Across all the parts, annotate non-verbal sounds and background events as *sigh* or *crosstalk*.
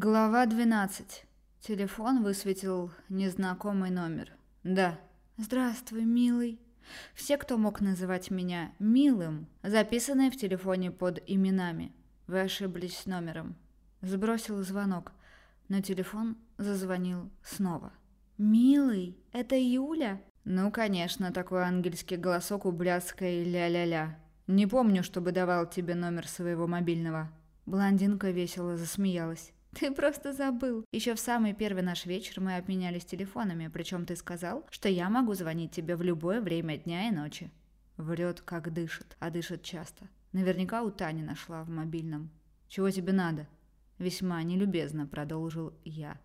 Глава 12. Телефон высветил незнакомый номер. Да. Здравствуй, милый. Все, кто мог называть меня милым, записанные в телефоне под именами. Вы ошиблись номером. Сбросил звонок, но телефон зазвонил снова. «Милый, это Юля?» Ну, конечно, такой ангельский голосок у блядской ля-ля-ля. Не помню, чтобы давал тебе номер своего мобильного. Блондинка весело засмеялась. *laughs* Ты просто забыл. Еще в самый первый наш вечер мы обменялись телефонами, причем ты сказал, что я могу звонить тебе в любое время дня и ночи. Врет, как дышит, а дышит часто. Наверняка у Тани нашла в мобильном. Чего тебе надо? Весьма нелюбезно продолжил я.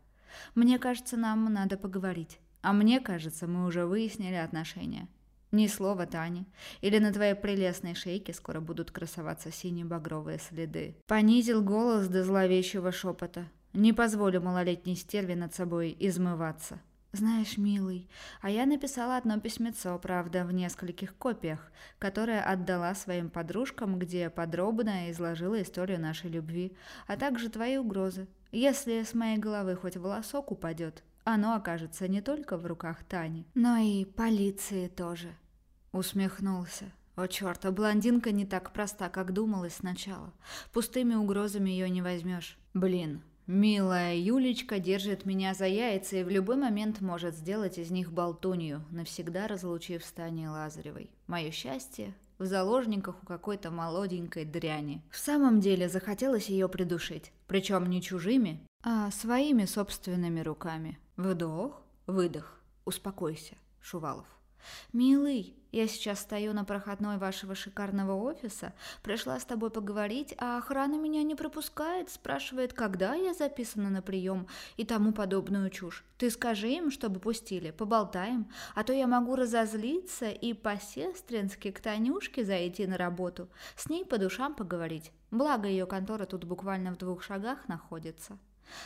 Мне кажется, нам надо поговорить. А мне кажется, мы уже выяснили отношения. Ни слова Тани. Или на твоей прелестной шейке скоро будут красоваться сине-багровые следы. Понизил голос до зловещего шепота. Не позволю малолетней стерве над собой измываться. «Знаешь, милый, а я написала одно письмецо, правда, в нескольких копиях, которое отдала своим подружкам, где подробно изложила историю нашей любви, а также твои угрозы. Если с моей головы хоть волосок упадет, оно окажется не только в руках Тани, но и полиции тоже». Усмехнулся. О, черт, а блондинка не так проста, как думалось сначала. Пустыми угрозами ее не возьмешь. Блин, милая Юлечка держит меня за яйца и в любой момент может сделать из них болтунью, навсегда разлучив с Таней Лазаревой. Мое счастье в заложниках у какой-то молоденькой дряни. В самом деле захотелось ее придушить. Причем не чужими, а своими собственными руками. Вдох, выдох. Успокойся, Шувалов. «Милый, я сейчас стою на проходной вашего шикарного офиса, пришла с тобой поговорить, а охрана меня не пропускает, спрашивает, когда я записана на прием и тому подобную чушь. Ты скажи им, чтобы пустили, поболтаем, а то я могу разозлиться и по-сестрински к Танюшке зайти на работу, с ней по душам поговорить. Благо ее контора тут буквально в двух шагах находится».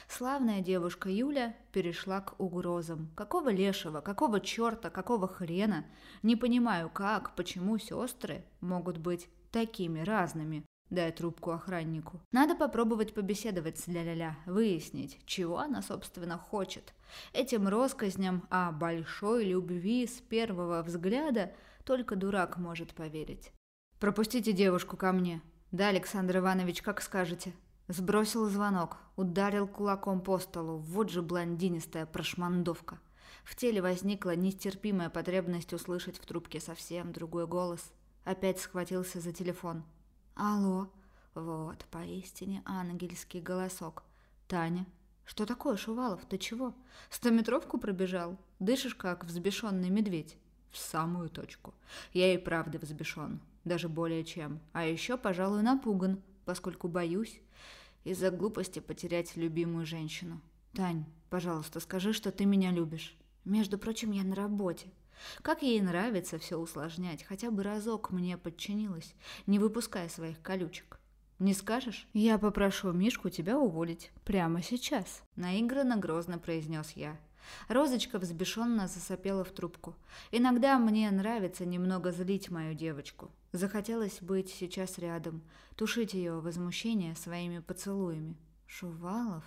Славная девушка Юля перешла к угрозам. Какого лешего, какого черта, какого хрена? Не понимаю, как, почему сестры могут быть такими разными. Дай трубку охраннику. Надо попробовать побеседовать с ля-ля-ля, выяснить, чего она, собственно, хочет. Этим россказням о большой любви с первого взгляда только дурак может поверить. «Пропустите девушку ко мне. Да, Александр Иванович, как скажете», Сбросил звонок, ударил кулаком по столу. Вот же блондинистая прошмандовка. В теле возникла нестерпимая потребность услышать в трубке совсем другой голос. Опять схватился за телефон. «Алло!» Вот, поистине ангельский голосок. «Таня?» «Что такое, Шувалов? Ты чего? Стометровку пробежал? Дышишь, как взбешенный медведь?» «В самую точку. Я и правда взбешен. Даже более чем. А еще, пожалуй, напуган, поскольку боюсь из-за глупости потерять любимую женщину. Тань, пожалуйста, скажи, что ты меня любишь. Между прочим, я на работе. Как ей нравится все усложнять, хотя бы разок мне подчинилась, не выпуская своих колючек. Не скажешь? Я попрошу Мишку тебя уволить. Прямо сейчас. Наигранно грозно произнес я. Розочка взбешенно засопела в трубку. Иногда мне нравится немного злить мою девочку. Захотелось быть сейчас рядом, тушить ее возмущение своими поцелуями. «Шувалов,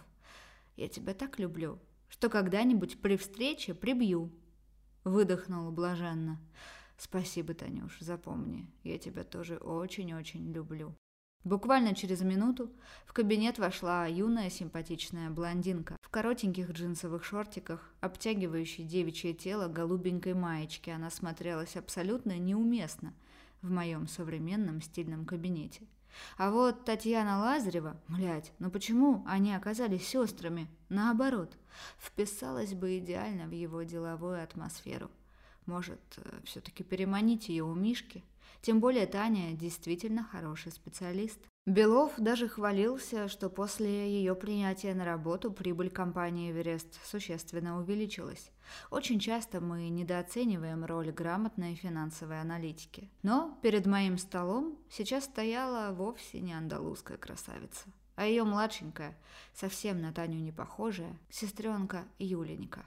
я тебя так люблю, что когда-нибудь при встрече прибью!» Выдохнула блаженно. «Спасибо, Танюш, запомни, я тебя тоже очень-очень люблю». Буквально через минуту в кабинет вошла юная симпатичная блондинка в коротеньких джинсовых шортиках, обтягивающей девичье тело голубенькой маечки. Она смотрелась абсолютно неуместно – в моем современном стильном кабинете. А вот Татьяна Лазарева, блядь, ну почему они оказались сестрами? Наоборот, вписалась бы идеально в его деловую атмосферу. Может, э, все-таки переманить ее у Мишки? Тем более Таня действительно хороший специалист. Белов даже хвалился, что после ее принятия на работу прибыль компании «Эверест» существенно увеличилась. Очень часто мы недооцениваем роль грамотной финансовой аналитики. Но перед моим столом сейчас стояла вовсе не андалузская красавица, а ее младшенькая, совсем на Таню не похожая, сестренка Юленька.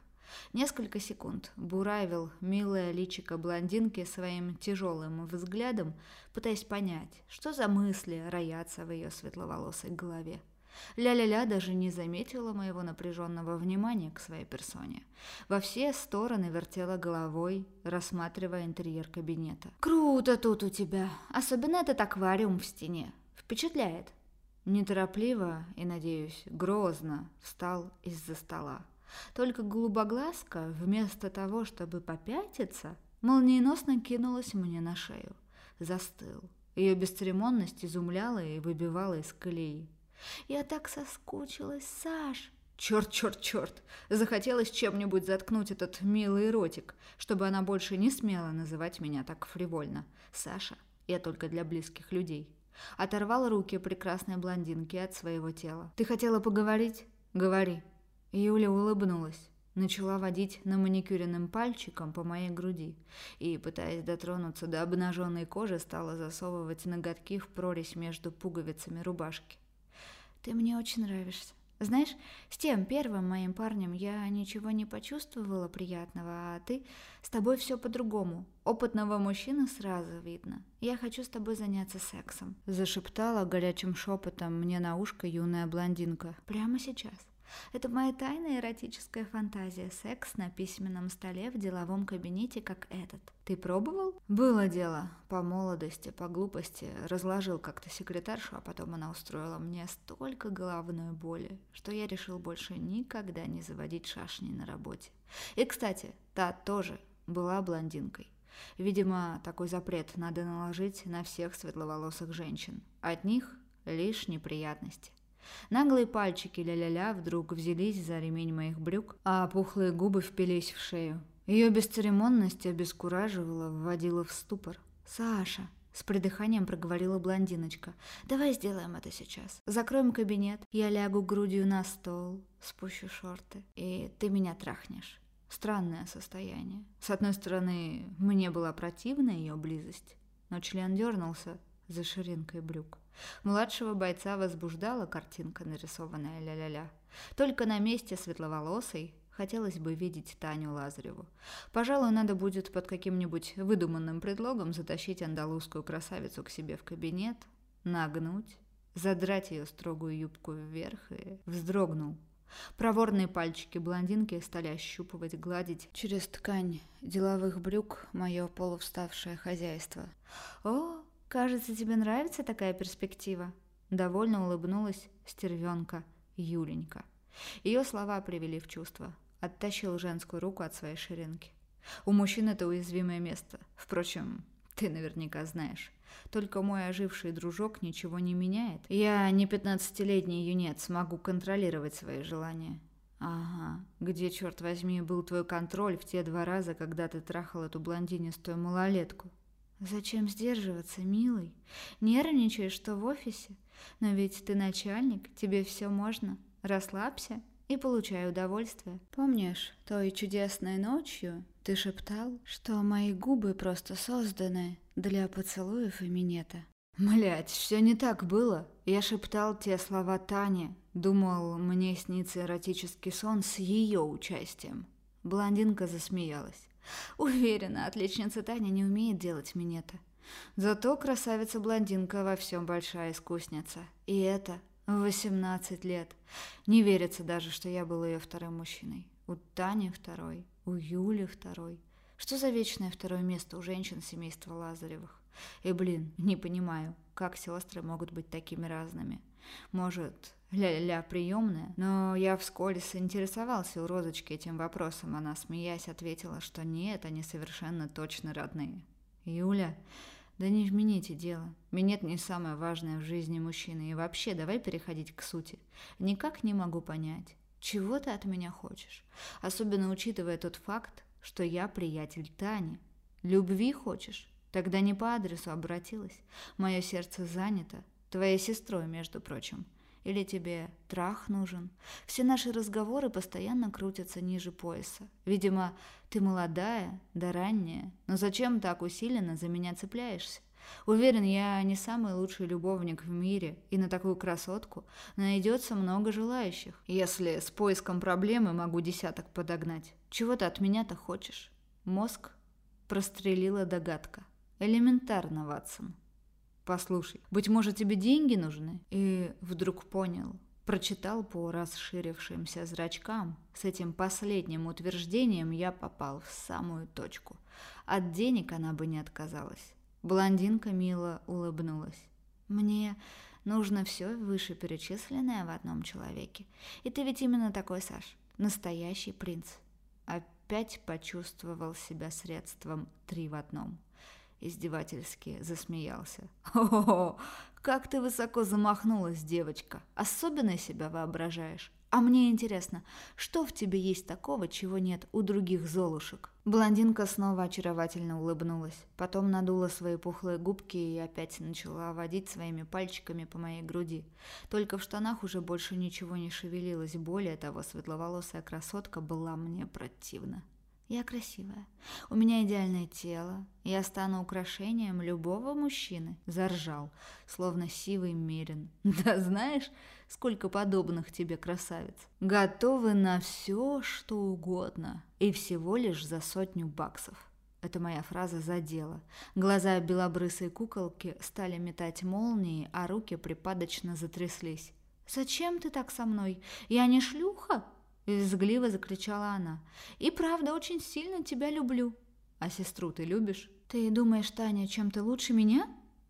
Несколько секунд буравил милое личико блондинки своим тяжелым взглядом, пытаясь понять, что за мысли роятся в ее светловолосой голове. Ля-ля-ля даже не заметила моего напряженного внимания к своей персоне. Во все стороны вертела головой, рассматривая интерьер кабинета. «Круто тут у тебя! Особенно этот аквариум в стене. Впечатляет!» Неторопливо и, надеюсь, грозно встал из-за стола. Только голубоглазка, вместо того, чтобы попятиться, молниеносно кинулась мне на шею. Застыл. Ее бесцеремонность изумляла и выбивала из колеи. «Я так соскучилась, Саш!» Черт, черт, черт! Захотелось чем-нибудь заткнуть этот милый ротик, чтобы она больше не смела называть меня так фривольно. Саша, я только для близких людей. Оторвал руки прекрасной блондинки от своего тела. «Ты хотела поговорить? Говори». Юля улыбнулась. Начала водить на маникюренным пальчиком по моей груди и, пытаясь дотронуться до обнаженной кожи, стала засовывать ноготки в прорезь между пуговицами рубашки. «Ты мне очень нравишься. Знаешь, с тем первым моим парнем я ничего не почувствовала приятного, а ты... С тобой все по-другому. Опытного мужчины сразу видно. Я хочу с тобой заняться сексом», — зашептала горячим шепотом мне на ушко юная блондинка. «Прямо сейчас». Это моя тайная эротическая фантазия. Секс на письменном столе в деловом кабинете, как этот. Ты пробовал? Было дело. По молодости, по глупости. Разложил как-то секретаршу, а потом она устроила мне столько головной боли, что я решил больше никогда не заводить шашни на работе. И, кстати, та тоже была блондинкой. Видимо, такой запрет надо наложить на всех светловолосых женщин. От них лишь неприятности. Наглые пальчики ля-ля-ля вдруг взялись за ремень моих брюк, а пухлые губы впились в шею. Ее бесцеремонность обескураживала, вводила в ступор. «Саша!» — с придыханием проговорила блондиночка. «Давай сделаем это сейчас. Закроем кабинет, я лягу грудью на стол, спущу шорты, и ты меня трахнешь». Странное состояние. С одной стороны, мне была противна ее близость, но член дернулся за ширинкой брюк. Младшего бойца возбуждала картинка, нарисованная ля-ля-ля. Только на месте светловолосой хотелось бы видеть Таню Лазареву. Пожалуй, надо будет под каким-нибудь выдуманным предлогом затащить андалузскую красавицу к себе в кабинет, нагнуть, задрать ее строгую юбку вверх и вздрогнул. Проворные пальчики блондинки стали ощупывать, гладить через ткань деловых брюк мое полувставшее хозяйство. «О, «Кажется, тебе нравится такая перспектива?» Довольно улыбнулась стервенка Юленька. Ее слова привели в чувство. Оттащил женскую руку от своей ширинки. У мужчин это уязвимое место. Впрочем, ты наверняка знаешь. Только мой оживший дружок ничего не меняет. Я не пятнадцатилетний юнец, могу контролировать свои желания. Ага, где, черт возьми, был твой контроль в те два раза, когда ты трахал эту блондинистую малолетку? Зачем сдерживаться, милый? Нервничаешь, что в офисе? Но ведь ты начальник, тебе все можно. Расслабься и получай удовольствие. Помнишь, той чудесной ночью ты шептал, что мои губы просто созданы для поцелуев и минета? Блять, все не так было. Я шептал те слова Тане. Думал, мне снится эротический сон с ее участием. Блондинка засмеялась. *laughs* Уверена, отличница Таня не умеет делать минета. Зато красавица-блондинка во всем большая искусница. И это в 18 лет. Не верится даже, что я был ее вторым мужчиной. У Тани второй, у Юли второй. Что за вечное второе место у женщин семейства Лазаревых? И, блин, не понимаю, как сестры могут быть такими разными. Может, ля-ля приемная, но я вскользь интересовался у Розочки этим вопросом. Она, смеясь, ответила, что нет, они совершенно точно родные. Юля, да не вмените дело. Минет не самое важное в жизни мужчины. И вообще, давай переходить к сути. Никак не могу понять, чего ты от меня хочешь. Особенно учитывая тот факт, что я приятель Тани. Любви хочешь? Тогда не по адресу обратилась. Мое сердце занято. Твоей сестрой, между прочим. Или тебе трах нужен? Все наши разговоры постоянно крутятся ниже пояса. Видимо, ты молодая, да ранняя, но зачем так усиленно за меня цепляешься? Уверен, я не самый лучший любовник в мире, и на такую красотку найдется много желающих. Если с поиском проблемы могу десяток подогнать. Чего ты от меня-то хочешь? Мозг прострелила догадка. Элементарно, Ватсон. Послушай, быть может, тебе деньги нужны? И вдруг понял, Прочитал по расширившимся зрачкам. С этим последним утверждением я попал в самую точку. От денег она бы не отказалась. Блондинка мило улыбнулась. «Мне нужно все вышеперечисленное в одном человеке. И ты ведь именно такой, Саш. Настоящий принц». Опять почувствовал себя средством три в одном издевательски засмеялся. «О, как ты высоко замахнулась, девочка! Особенно себя воображаешь. А мне интересно, что в тебе есть такого, чего нет у других золушек?» Блондинка снова очаровательно улыбнулась, потом надула свои пухлые губки и опять начала водить своими пальчиками по моей груди. Только в штанах уже больше ничего не шевелилось, более того, светловолосая красотка была мне противна. Я красивая. У меня идеальное тело. Я стану украшением любого мужчины. Заржал, словно сивый мерин. *laughs* Да знаешь, сколько подобных тебе красавиц. Готовы на все, что угодно. И всего лишь за сотню баксов. Это моя фраза задела. Глаза белобрысой куколки стали метать молнии, а руки припадочно затряслись. «Зачем ты так со мной? Я не шлюха?» Визгливо закричала она. «И правда, очень сильно тебя люблю». «А сестру ты любишь?» «Ты думаешь, Таня чем-то лучше меня?»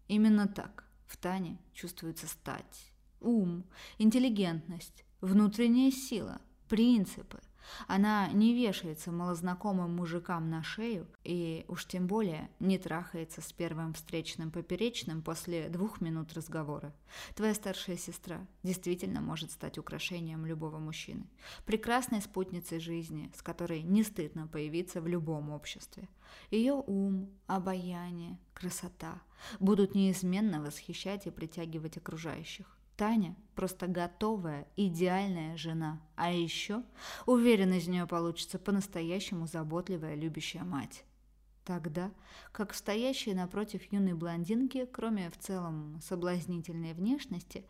«Именно так. В Тане чувствуется стать, ум, интеллигентность, внутренняя сила, принципы. Она не вешается малознакомым мужикам на шею и уж тем более не трахается с первым встречным поперечным после двух минут разговора. Твоя старшая сестра действительно может стать украшением любого мужчины, прекрасной спутницей жизни, с которой не стыдно появиться в любом обществе. Ее ум, обаяние, красота будут неизменно восхищать и притягивать окружающих. Таня просто готовая, идеальная жена. А еще, уверен, из нее получится по-настоящему заботливая, любящая мать. Тогда, как стоящая напротив юной блондинки, кроме в целом соблазнительной внешности,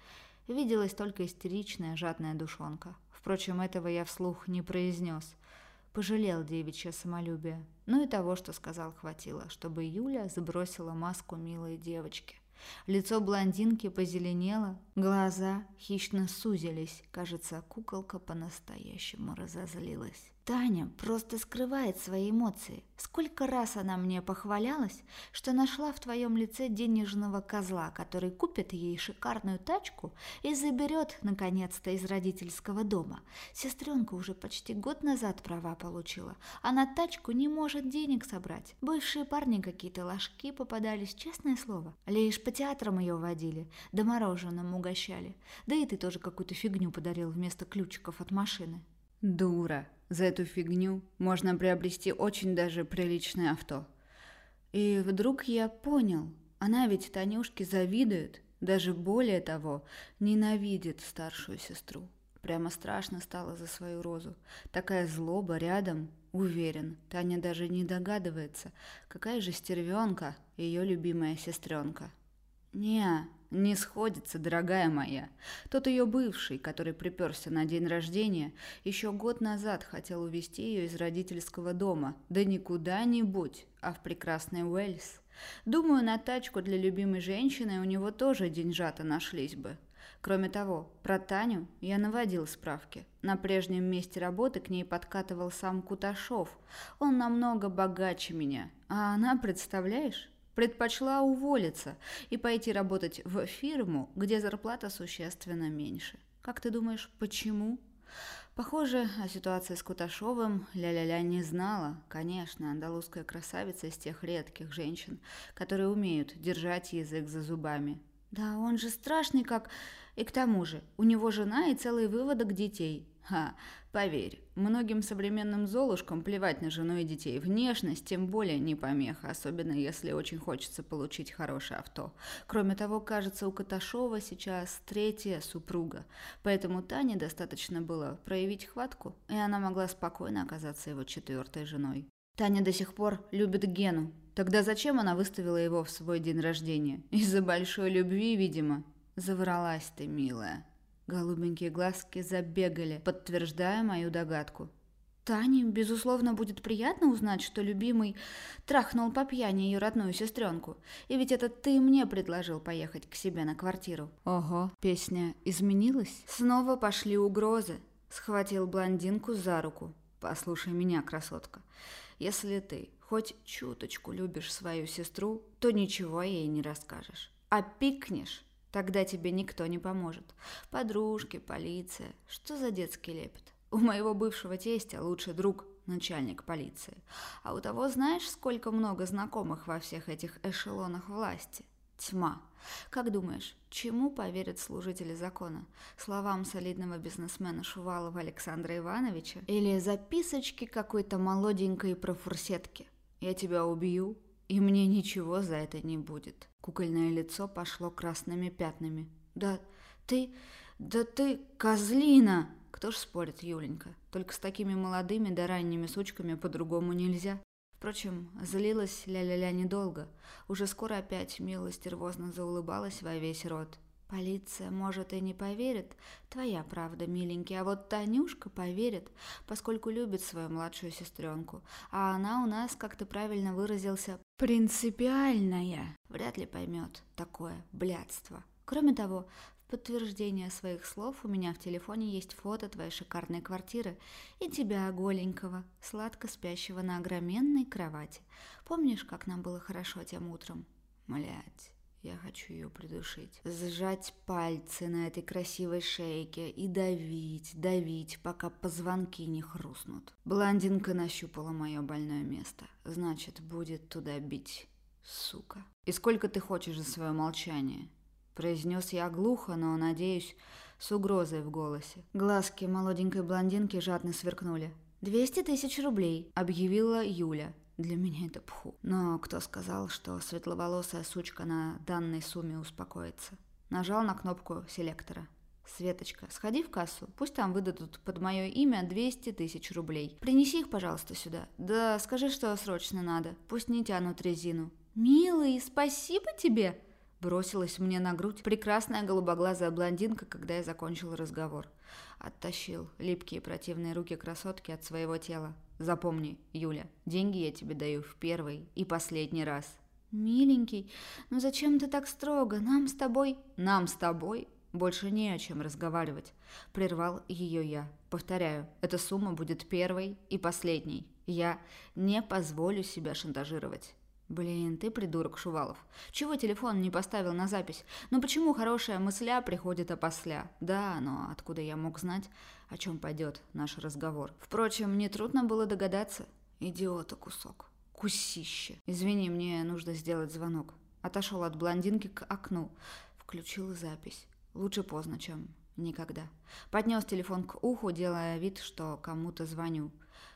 виделась только истеричная, жадная душонка. Впрочем, этого я вслух не произнес. Пожалел девичье самолюбие. Ну и того, что сказал, хватило, чтобы Юля забросила маску милой девочки. Лицо блондинки позеленело, глаза хищно сузились. Кажется, куколка по-настоящему разозлилась. Таня просто скрывает свои эмоции. Сколько раз она мне похвалялась, что нашла в твоем лице денежного козла, который купит ей шикарную тачку и заберет, наконец-то, из родительского дома. Сестренка уже почти год назад права получила, а на тачку не может денег собрать. Бывшие парни какие-то ложки попадались, честное слово. Лишь по театрам ее водили, да мороженым угощали. Да и ты тоже какую-то фигню подарил вместо ключиков от машины. Дура. За эту фигню можно приобрести очень даже приличное авто. И вдруг я понял, она ведь Танюшке завидует, даже более того, ненавидит старшую сестру. Прямо страшно стало за свою розу. Такая злоба рядом, уверен. Таня даже не догадывается, какая же стервенка ее любимая сестренка. Не, не сходится, дорогая моя. Тот ее бывший, который приперся на день рождения, еще год назад хотел увезти ее из родительского дома. Да не куда-нибудь, а в прекрасный Уэльс. Думаю, на тачку для любимой женщины у него тоже деньжата нашлись бы. Кроме того, про Таню я наводил справки. На прежнем месте работы к ней подкатывал сам Куташов. Он намного богаче меня. А она, представляешь, Предпочла уволиться и пойти работать в фирму, где зарплата существенно меньше. Как ты думаешь, почему? Похоже, о ситуации с Куташовым ля-ля-ля не знала. Конечно, андалузская красавица из тех редких женщин, которые умеют держать язык за зубами. Да он же страшный как... И к тому же, у него жена и целый выводок детей. Ха, поверь, многим современным золушкам плевать на жену и детей. Внешность тем более не помеха, особенно если очень хочется получить хорошее авто. Кроме того, кажется, у Каташова сейчас третья супруга. Поэтому Тане достаточно было проявить хватку, и она могла спокойно оказаться его четвертой женой. Таня до сих пор любит Гену. Тогда зачем она выставила его в свой день рождения? Из-за большой любви, видимо. Завралась ты, милая. Голубенькие глазки забегали, подтверждая мою догадку. Тане, безусловно, будет приятно узнать, что любимый трахнул по пьяни ее родную сестренку. И ведь это ты мне предложил поехать к себе на квартиру. Ого, песня изменилась? Снова пошли угрозы. Схватил блондинку за руку. Послушай меня, красотка. Если ты хоть чуточку любишь свою сестру, то ничего ей не расскажешь. А пикнешь, тогда тебе никто не поможет. Подружки, полиция. Что за детский лепет? У моего бывшего тестя лучший друг – начальник полиции. А у того знаешь, сколько много знакомых во всех этих эшелонах власти? Тьма. Как думаешь, чему поверят служители закона? Словам солидного бизнесмена Шувалова Александра Ивановича? Или записочки какой-то молоденькой про фурсетки? Я тебя убью, и мне ничего за это не будет. Кукольное лицо пошло красными пятнами. Да ты, да ты козлина! Кто ж спорит, Юленька? Только с такими молодыми да ранними сучками по-другому нельзя. Впрочем, злилась ля-ля-ля недолго. Уже скоро опять мило стервозно заулыбалась во весь рот. Полиция, может, и не поверит, твоя правда, миленький, а вот Танюшка поверит, поскольку любит свою младшую сестренку. А она у нас, как ты правильно выразился, принципиальная. Вряд ли поймет такое блядство. Кроме того, подтверждение своих слов у меня в телефоне есть фото твоей шикарной квартиры и тебя, голенького, сладко спящего на огроменной кровати. Помнишь, как нам было хорошо тем утром? Млять, я хочу ее придушить. Сжать пальцы на этой красивой шейке и давить, давить, пока позвонки не хрустнут. Блондинка нащупала мое больное место. Значит, будет туда бить. Сука. И сколько ты хочешь за свое молчание? Произнес я глухо, но, надеюсь, с угрозой в голосе. Глазки молоденькой блондинки жадно сверкнули. «Двести тысяч рублей», — объявила Юля. Для меня это пху. Но кто сказал, что светловолосая сучка на данной сумме успокоится? Нажал на кнопку селектора. «Светочка, сходи в кассу, пусть там выдадут под мое имя 200 тысяч рублей. Принеси их, пожалуйста, сюда. Да скажи, что срочно надо, пусть не тянут резину». «Милый, спасибо тебе!» Бросилась мне на грудь прекрасная голубоглазая блондинка, когда я закончил разговор. Оттащил липкие противные руки красотки от своего тела. Запомни, Юля, деньги я тебе даю в первый и последний раз. Миленький, ну зачем ты так строго? Нам с тобой... Нам с тобой больше не о чем разговаривать. Прервал ее я. Повторяю, эта сумма будет первой и последней. Я не позволю себя шантажировать. Блин, ты придурок, Шувалов. Чего телефон не поставил на запись? Ну почему хорошая мысля приходит опосля? Да, но откуда я мог знать, о чем пойдет наш разговор? Впрочем, мне трудно было догадаться. Идиота кусок. Кусище. Извини, мне нужно сделать звонок. Отошел от блондинки к окну. Включил запись. Лучше поздно, чем никогда. Поднес телефон к уху, делая вид, что кому-то звоню.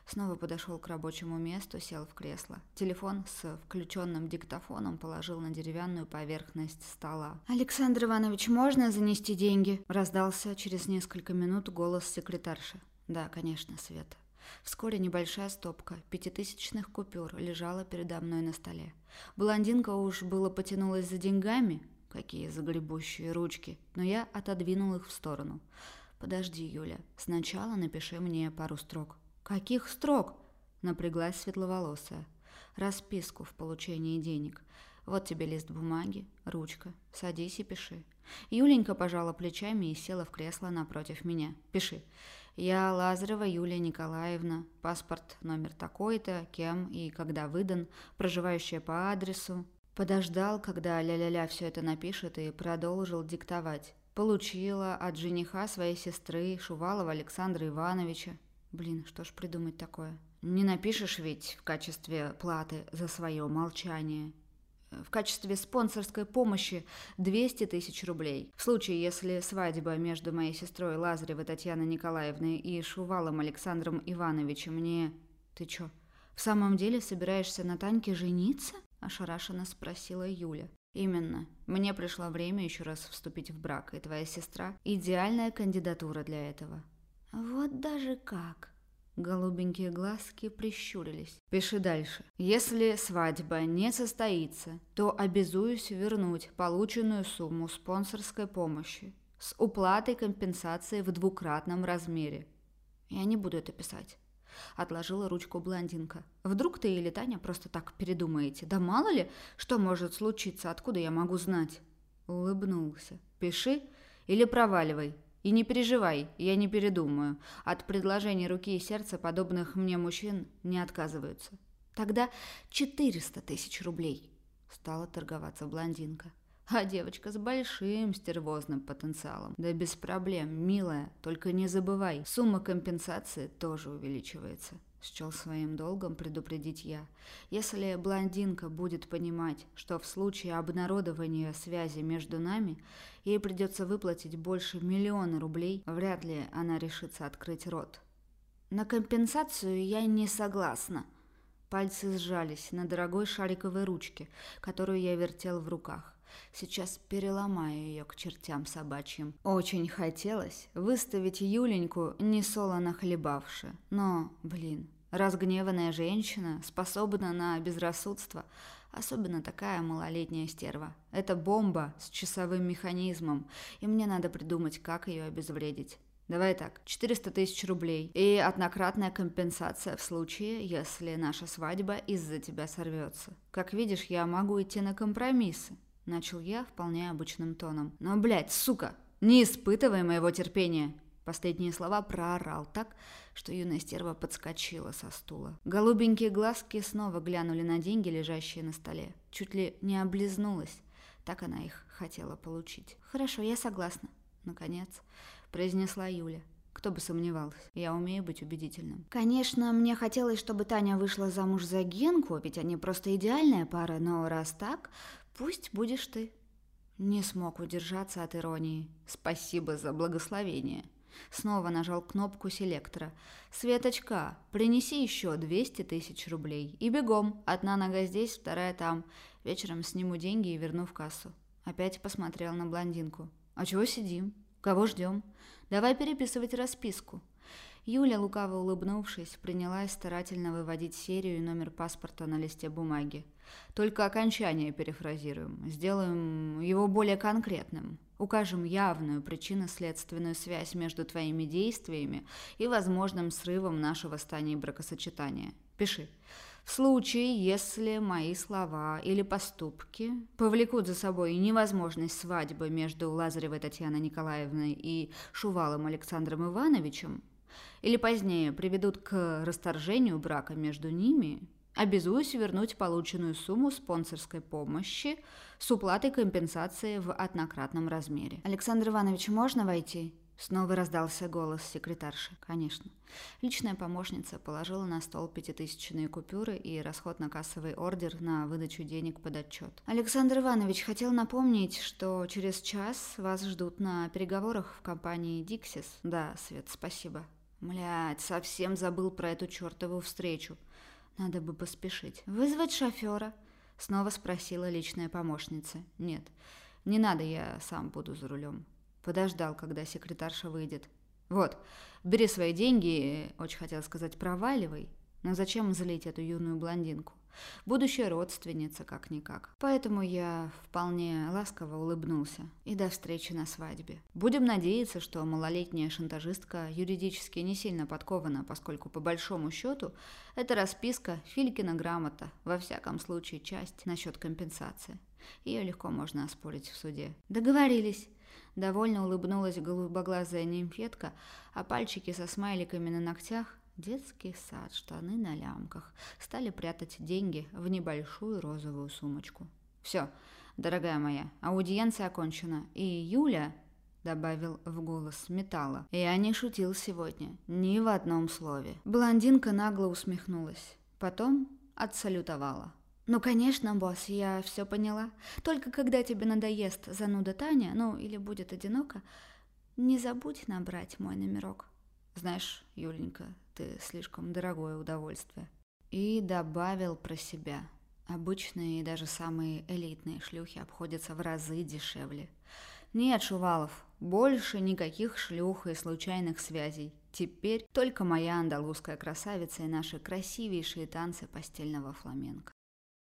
Снова подошел к рабочему месту, сел в кресло. Телефон с включенным диктофоном положил на деревянную поверхность стола. «Александр Иванович, можно занести деньги?» Раздался через несколько минут голос секретарши. «Да, конечно, Света». Вскоре небольшая стопка пятитысячных купюр лежала передо мной на столе. Блондинка уж было потянулась за деньгами, какие загребущие ручки, но я отодвинул их в сторону. «Подожди, Юля, сначала напиши мне пару строк». «Каких строк?» – напряглась светловолосая. «Расписку в получении денег. Вот тебе лист бумаги, ручка. Садись и пиши». Юленька пожала плечами и села в кресло напротив меня. «Пиши. Я Лазарева Юлия Николаевна, паспорт номер такой-то, кем и когда выдан, проживающая по адресу». Подождал, когда ля-ля-ля все это напишет, и продолжил диктовать. Получила от жениха своей сестры Шувалова Александра Ивановича. Блин, что ж придумать такое? Не напишешь ведь в качестве платы за свое молчание. В качестве спонсорской помощи 200 тысяч рублей. В случае, если свадьба между моей сестрой Лазаревой Татьяной Николаевной и Шувалом Александром Ивановичем мне... Ты чё, в самом деле собираешься на Таньке жениться? Ошарашенно спросила Юля. Именно. Мне пришло время еще раз вступить в брак, и твоя сестра – идеальная кандидатура для этого. Вот даже как. Голубенькие глазки прищурились. Пиши дальше. Если свадьба не состоится, то обязуюсь вернуть полученную сумму спонсорской помощи с уплатой компенсации в двукратном размере. Я не буду это писать. Отложила ручку блондинка. «Вдруг ты или Таня просто так передумаете? Да мало ли, что может случиться, откуда я могу знать?» Улыбнулся. «Пиши или проваливай. И не переживай, я не передумаю. От предложений руки и сердца подобных мне мужчин не отказываются. Тогда 400 тысяч рублей. Стала торговаться блондинка. А девочка с большим стервозным потенциалом. Да без проблем, милая, только не забывай, сумма компенсации тоже увеличивается. Счел своим долгом предупредить я. Если блондинка будет понимать, что в случае обнародования связи между нами ей придется выплатить больше миллиона рублей, вряд ли она решится открыть рот. На компенсацию я не согласна. Пальцы сжались на дорогой шариковой ручке, которую я вертел в руках. Сейчас переломаю ее к чертям собачьим. Очень хотелось выставить Юленьку не солоно хлебавши. Но, блин, разгневанная женщина способна на безрассудство, особенно такая малолетняя стерва. Это бомба с часовым механизмом, и мне надо придумать, как ее обезвредить. Давай так, 400 тысяч рублей и однократная компенсация в случае, если наша свадьба из-за тебя сорвется. Как видишь, я могу идти на компромиссы. Начал я вполне обычным тоном. «Но, блядь, сука, не испытывай моего терпения!» Последние слова проорал так, что юная стерва подскочила со стула. Голубенькие глазки снова глянули на деньги, лежащие на столе. Чуть ли не облизнулась. Так она их хотела получить. «Хорошо, я согласна», — наконец произнесла Юля. Кто бы сомневался, я умею быть убедительным. Конечно, мне хотелось, чтобы Таня вышла замуж за Генку, ведь они просто идеальная пара, но раз так, пусть будешь ты. Не смог удержаться от иронии. Спасибо за благословение. Снова нажал кнопку селектора. «Светочка, принеси еще 200 тысяч рублей. И бегом. Одна нога здесь, вторая там. Вечером сниму деньги и верну в кассу». Опять посмотрел на блондинку. «А чего сидим? Кого ждем? Давай переписывать расписку». Юля, лукаво улыбнувшись, принялась старательно выводить серию и номер паспорта на листе бумаги. Только окончание перефразируем, сделаем его более конкретным. Укажем явную причинно-следственную связь между твоими действиями и возможным срывом нашего стания бракосочетания. Пиши. В случае, если мои слова или поступки повлекут за собой невозможность свадьбы между Лазаревой Татьяной Николаевной и Шувалом Александром Ивановичем, или позднее приведут к расторжению брака между ними, обязуюсь вернуть полученную сумму спонсорской помощи с уплатой компенсации в однократном размере. «Александр Иванович, можно войти?» Снова раздался голос секретарши. Конечно. Личная помощница положила на стол пятитысячные купюры и расход на кассовый ордер на выдачу денег под отчет. Александр Иванович хотел напомнить, что через час вас ждут на переговорах в компании «Диксис». Да, Свет, спасибо. Млядь, совсем забыл про эту чертову встречу. Надо бы поспешить. Вызвать шофера? Снова спросила личная помощница. Нет, не надо, я сам буду за рулем. Подождал, когда секретарша выйдет. Вот, бери свои деньги, очень хотел сказать, проваливай. Но зачем злить эту юную блондинку? Будущая родственница, как-никак. Поэтому я вполне ласково улыбнулся. И до встречи на свадьбе. Будем надеяться, что малолетняя шантажистка юридически не сильно подкована, поскольку по большому счету это расписка Филькина грамота, во всяком случае часть насчет компенсации. Ее легко можно оспорить в суде. Договорились. Довольно улыбнулась голубоглазая нимфетка, а пальчики со смайликами на ногтях детский сад, штаны на лямках, стали прятать деньги в небольшую розовую сумочку. «Все, дорогая моя, аудиенция окончена, и Юля...» добавил в голос металла. «Я не шутил сегодня, ни в одном слове». Блондинка нагло усмехнулась. Потом отсалютовала. «Ну, конечно, босс, я все поняла. Только когда тебе надоест зануда Таня, ну, или будет одиноко, не забудь набрать мой номерок». Знаешь, Юленька, ты слишком дорогое удовольствие. И добавил про себя. Обычные и даже самые элитные шлюхи обходятся в разы дешевле. Нет, Шувалов, больше никаких шлюх и случайных связей. Теперь только моя андалузская красавица и наши красивейшие танцы постельного фламенко.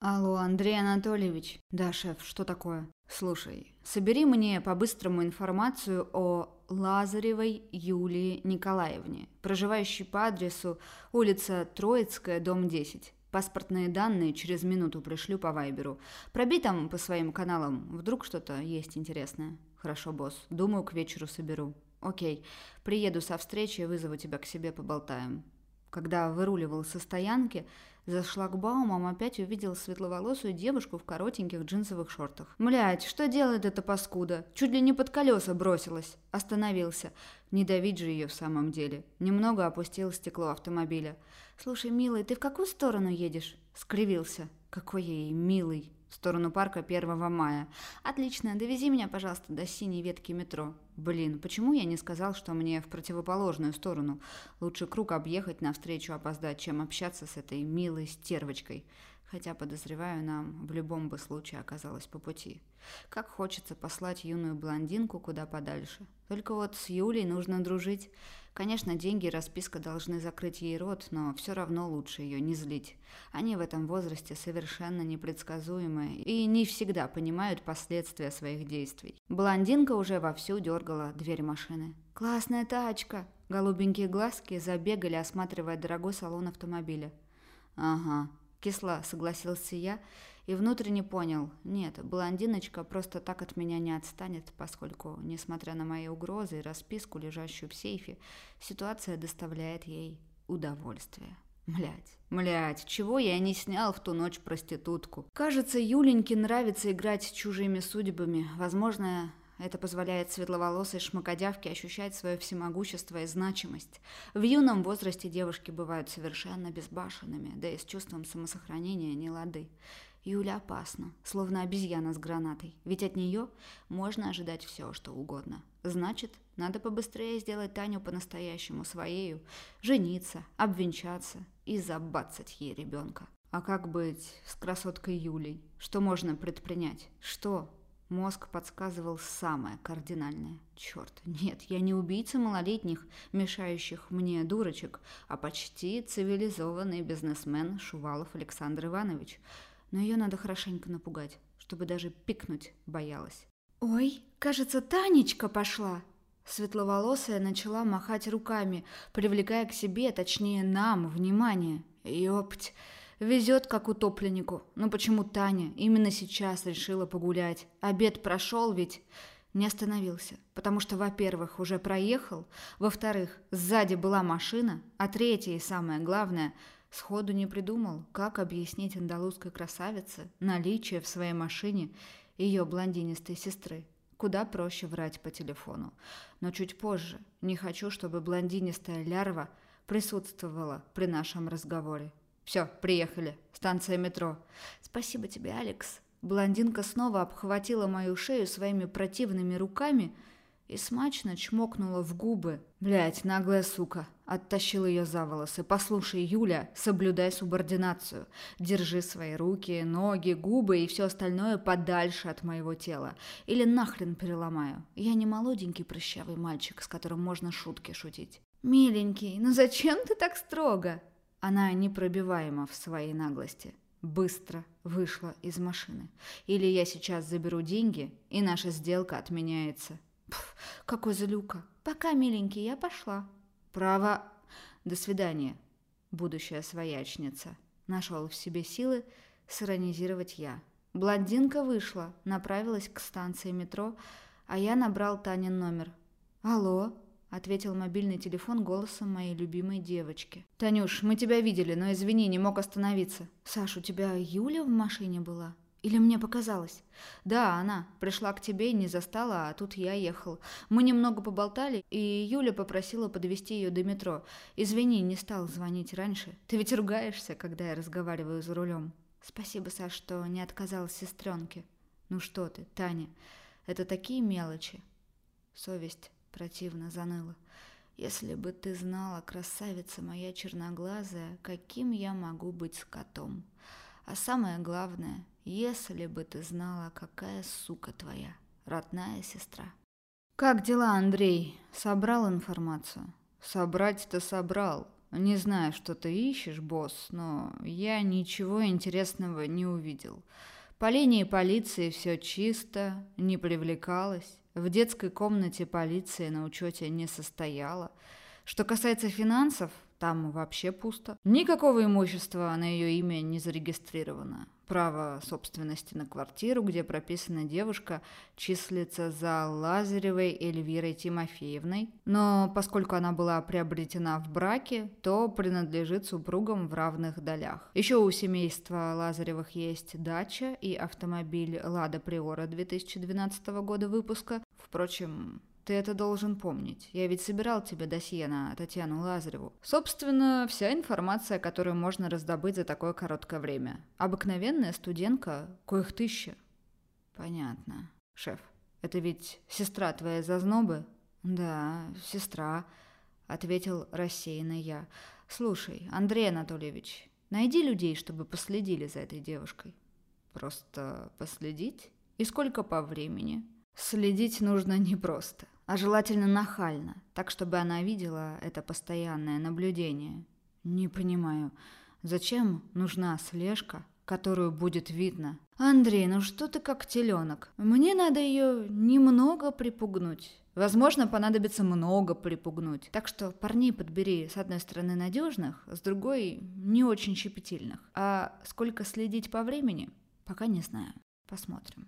Алло, Андрей Анатольевич. Да, шеф, что такое? Слушай, собери мне по-быстрому информацию о Лазаревой Юлии Николаевне, проживающей по адресу улица Троицкая, дом 10. Паспортные данные через минуту пришлю по Вайберу. Пробей там по своим каналам, вдруг что-то есть интересное. Хорошо, босс. Думаю, к вечеру соберу. Окей. Приеду со встречи, вызову тебя к себе, поболтаем. Когда выруливал со стоянки, за шлагбаумом опять увидел светловолосую девушку в коротеньких джинсовых шортах. Млять, что делает эта паскуда? Чуть ли не под колеса бросилась. Остановился. Не давить же ее в самом деле. Немного опустил стекло автомобиля. «Слушай, милый, ты в какую сторону едешь?» Скривился. «Какой ей милый!» В сторону парка 1 мая. «Отлично, довези меня, пожалуйста, до синей ветки метро». «Блин, почему я не сказал, что мне в противоположную сторону? Лучше круг объехать навстречу опоздать, чем общаться с этой милой стервочкой» хотя, подозреваю, нам в любом бы случае оказалось по пути. Как хочется послать юную блондинку куда подальше. Только вот с Юлей нужно дружить. Конечно, деньги и расписка должны закрыть ей рот, но все равно лучше ее не злить. Они в этом возрасте совершенно непредсказуемые и не всегда понимают последствия своих действий. Блондинка уже вовсю дергала дверь машины. «Классная тачка!» Голубенькие глазки забегали, осматривая дорогой салон автомобиля. «Ага», Кисло согласился я и внутренне понял, нет, блондиночка просто так от меня не отстанет, поскольку, несмотря на мои угрозы и расписку, лежащую в сейфе, ситуация доставляет ей удовольствие. Млять, млять, чего я не снял в ту ночь проститутку? Кажется, Юленьке нравится играть чужими судьбами. Возможно, это позволяет светловолосой шмакодявке ощущать свое всемогущество и значимость. В юном возрасте девушки бывают совершенно безбашенными, да и с чувством самосохранения не лады. Юля опасна, словно обезьяна с гранатой, ведь от нее можно ожидать все, что угодно. Значит, надо побыстрее сделать Таню по-настоящему своею, жениться, обвенчаться и забацать ей ребенка. А как быть с красоткой Юлей? Что можно предпринять? Что Мозг подсказывал самое кардинальное. Черт, нет, я не убийца малолетних, мешающих мне дурочек, а почти цивилизованный бизнесмен Шувалов Александр Иванович. Но ее надо хорошенько напугать, чтобы даже пикнуть боялась. «Ой, кажется, Танечка пошла!» Светловолосая начала махать руками, привлекая к себе, точнее нам, внимание. «Ёпть!» Везет, как утопленнику. Но почему Таня именно сейчас решила погулять? Обед прошел ведь... Не остановился, потому что, во-первых, уже проехал, во-вторых, сзади была машина, а третье и самое главное, сходу не придумал, как объяснить андалузской красавице наличие в своей машине ее блондинистой сестры. Куда проще врать по телефону. Но чуть позже. Не хочу, чтобы блондинистая лярва присутствовала при нашем разговоре. Все, приехали. Станция метро. Спасибо тебе, Алекс. Блондинка снова обхватила мою шею своими противными руками и смачно чмокнула в губы. Блять, наглая сука. Оттащил ее за волосы. Послушай, Юля, соблюдай субординацию. Держи свои руки, ноги, губы и все остальное подальше от моего тела. Или нахрен переломаю. Я не молоденький прыщавый мальчик, с которым можно шутки шутить. «Миленький, ну зачем ты так строго?» Она непробиваема в своей наглости. Быстро вышла из машины. Или я сейчас заберу деньги, и наша сделка отменяется. Пф, какой залюка. Пока, миленький, я пошла. Право. До свидания, будущая своячница. Нашел в себе силы сиронизировать я. Блондинка вышла, направилась к станции метро, а я набрал Танин номер. «Алло?» Ответил мобильный телефон голосом моей любимой девочки. «Танюш, мы тебя видели, но извини, не мог остановиться». «Саш, у тебя Юля в машине была?» Или мне показалось? Да, она. Пришла к тебе и не застала, а тут я ехал. Мы немного поболтали, и Юля попросила подвести ее до метро. Извини, не стал звонить раньше. Ты ведь ругаешься, когда я разговариваю за рулем. Спасибо, Саш, что не отказал сестренке. Ну что ты, Таня, это такие мелочи. Совесть Противно заныло. Если бы ты знала, красавица моя черноглазая, каким я могу быть с котом. А самое главное, если бы ты знала, какая сука твоя, родная сестра. Как дела, Андрей? Собрал информацию? Собрать-то собрал. Не знаю, что ты ищешь, босс, но я ничего интересного не увидел. По линии полиции все чисто, не привлекалось. В детской комнате полиция на учете не состояла. Что касается финансов, там вообще пусто. Никакого имущества на ее имя не зарегистрировано. Право собственности на квартиру, где прописана девушка, числится за Лазаревой Эльвирой Тимофеевной. Но поскольку она была приобретена в браке, то принадлежит супругам в равных долях. Еще у семейства Лазаревых есть дача и автомобиль «Лада Приора» 2012 года выпуска. Впрочем, ты это должен помнить. Я ведь собирал тебе досье на Татьяну Лазареву. Собственно, вся информация, которую можно раздобыть за такое короткое время. Обыкновенная студентка, коих тысяча. Понятно. Шеф, это ведь сестра твоя зазнобы? Да, сестра, ответил рассеянно я. Слушай, Андрей Анатольевич, найди людей, чтобы последили за этой девушкой. Просто последить? И сколько по времени? Следить нужно непросто а желательно нахально, так, чтобы она видела это постоянное наблюдение. Не понимаю, зачем нужна слежка, которую будет видно? Андрей, ну что ты как теленок? Мне надо ее немного припугнуть. Возможно, понадобится много припугнуть. Так что парней подбери с одной стороны надежных, с другой не очень щепетильных. А сколько следить по времени, пока не знаю. Посмотрим.